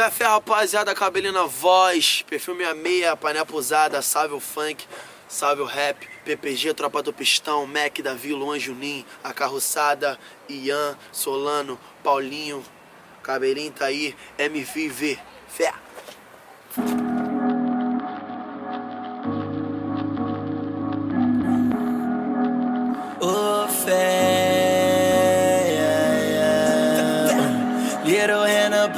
Fé, fé, rapaziada, cabelinho na voz, perfume a meia, panela usada, salve o funk, salve o rap, PPG, Tropa do Pistão, Mac, Davi, Luan, Juninho, a carroçada, Ian, Solano, Paulinho, cabelinho tá aí, MVV, fé. Ô fé, Little Renan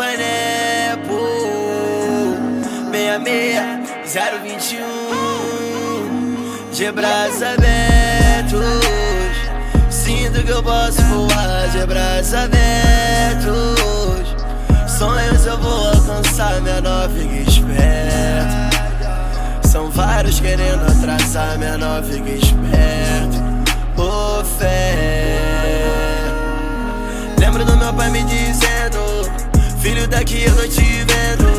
66 021, de braços abertos. Sinto que eu posso voar de braços abertos. Sonhos eu vou alcançar, minha fica esperto. São vários querendo atrasar, minha fica esperto. Ô fé. Lembro do meu pai me dizendo: Filho, daqui eu tô te vendo.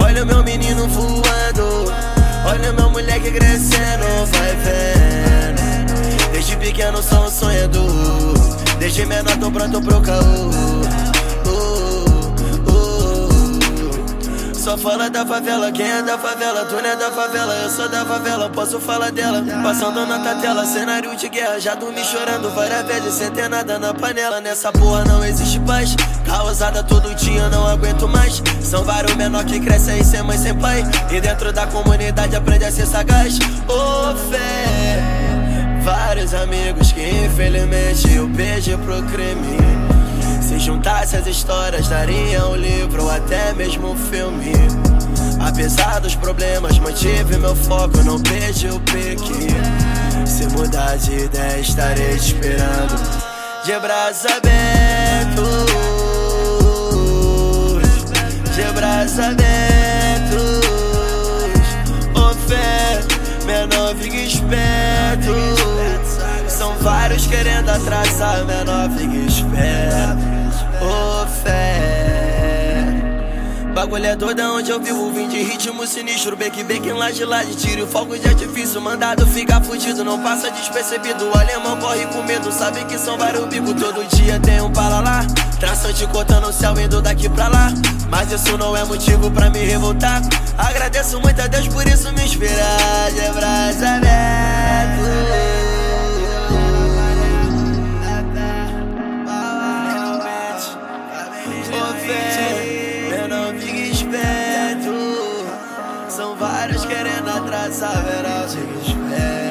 Olha o meu menino voando. Olha meu moleque crescendo. Vai vendo. Desde pequeno sou um sonhador. Desde menor tô pronto pro caô. Só fala da favela, quem é da favela? Tu não é da favela, eu sou da favela, posso falar dela. Passando na tela, cenário de guerra, já dormi chorando várias vezes, sem ter nada na panela. Nessa porra não existe paz, causada todo dia, não aguento mais. São vários menor que crescem aí sem mãe, sem pai. E dentro da comunidade aprende a ser sagaz. Ô oh, fé, vários amigos que infelizmente eu perdi pro crime. Se juntasse as histórias, daria um livro ou até mesmo um filme. Apesar dos problemas, mantive meu foco, não perdi o pique. Se mudar de ideia, estarei te esperando. De braços abertos, de braços abertos. Ô oh, fé, menor fica esperto. São vários querendo atrasar, menor fica esperto Bagulho é doido onde eu vivo, vim de ritmo sinistro, beque, beque, laje, laje, tiro fogo de artifício, mandado ficar fudido, não passa despercebido, o alemão corre com medo, sabe que são vários bicos, todo dia tem um para lá, traçante cortando o céu, indo daqui pra lá, mas isso não é motivo pra me revoltar, agradeço muito a Deus por isso me inspirar, São vários querendo atrasar, verá, eu te.